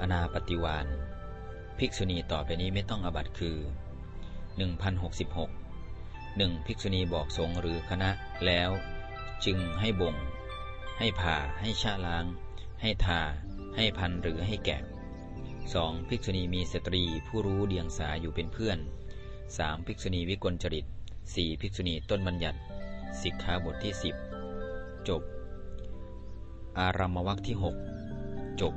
อนาปฏิวานภิกษุณีต่อไปนี้ไม่ต้องอบัตคือ 1066 1. ภิกษุณีบอกสงหรือคณะแล้ว จึงให้บ่ง ให้ผ่า ให้ชะล้าง ให้ทา ให้พันหรือให้แกะ 2. ภิกษุณีมีสตรีผู้รู้เดียงสาอยู่เป็นเพื่อน 3. ภิกษุณีวิกลจริต 4. ภิกษุณีต้นบัญญัติสิกขาบทที่ 10 จบ อารามมวักที่ 6 จบ